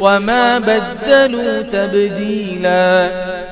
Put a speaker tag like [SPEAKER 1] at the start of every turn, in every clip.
[SPEAKER 1] وما بدلوا تبديلا.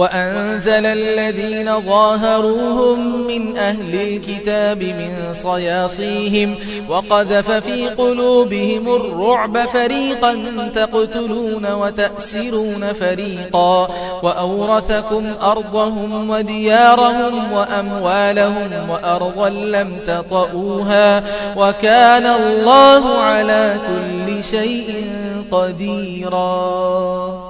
[SPEAKER 1] وأنزل الذين ظاهروهم من أهل الكتاب من صياصيهم وقذف في قلوبهم الرعب فريقا تقتلون وتأسرون فريقا وأورثكم أرضهم وديارهم وأموالهم وأرضا لم تطئوها وكان الله على كل شيء قديراً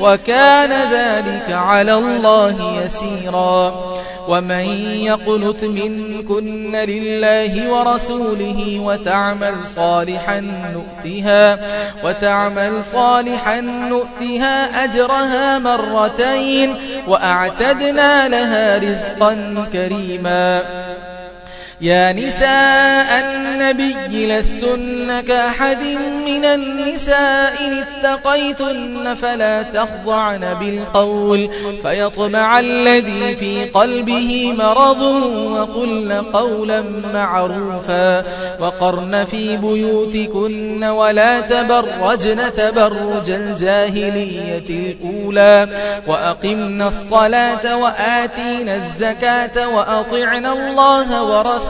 [SPEAKER 1] وكان ذلك على الله يسيرا. ومن يقنت منكن لله ورسوله وتعمل صالحا نؤتها وتعمل صالحا نؤتها أجرها مرتين وأعتدنا لها رزقا كريما. يا نساء النبي لستن كأحد من النساء إن اتقيتن فلا تخضعن بالقول فيطمع الذي في قلبه مرض وقلن قولا معروفا وقرن في بيوتكن ولا تبرجن تبرج الجاهلية الأولى وأقمنا الصلاة وآتينا الزكاة وأطعنا الله ورسوله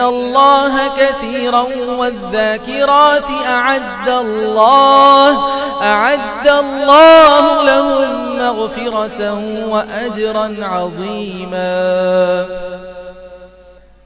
[SPEAKER 1] الله كثيرا والذاكرات أعد الله أعد الله لهم مغفرة وأجرا عظيما.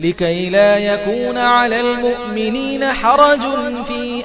[SPEAKER 1] لكي لا يكون على المؤمنين حرج في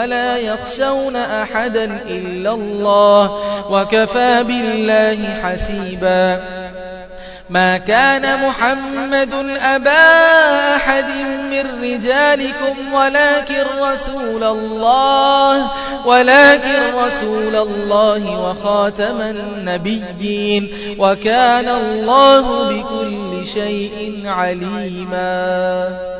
[SPEAKER 1] ولا يخشون أحدا إلا الله وكفى بالله حسيبا. ما كان محمد أبا أحد من رجالكم ولكن رسول الله ولكن رسول الله وخاتم النبيين وكان الله بكل شيء عليما.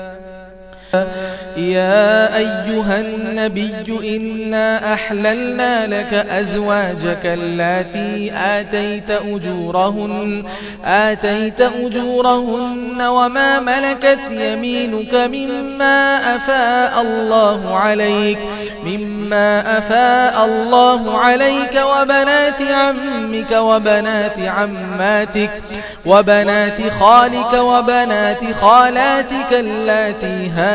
[SPEAKER 1] يا أيها النبي إنا أحللنا لك أزواجك التي آتيت أجورهن آتيت أجورهن وما ملكت يمينك مما أفاء الله عليك مما أفاء الله عليك وبنات عمك وبنات عماتك وبنات خالك وبنات خالاتك اللاتي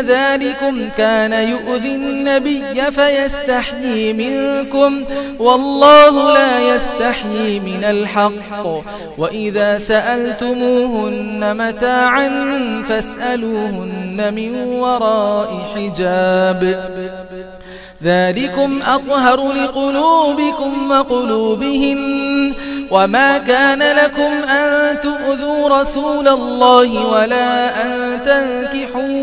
[SPEAKER 1] ذلكم كان يؤذي النبي فيستحيي منكم والله لا يستحيي من الحق. وإذا سألتموهن متاعا فاسألوهن من وراء حجاب. ذلكم أطهر لقلوبكم وقلوبهن. وما كان لكم أن تؤذوا رسول الله ولا أن تنكحوا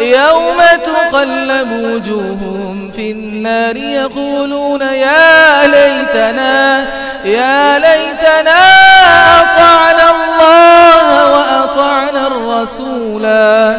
[SPEAKER 1] يوم تقلب وجوههم في النار يقولون يا ليتنا يا ليتنا أطعنا الله وأطعنا الرسولا.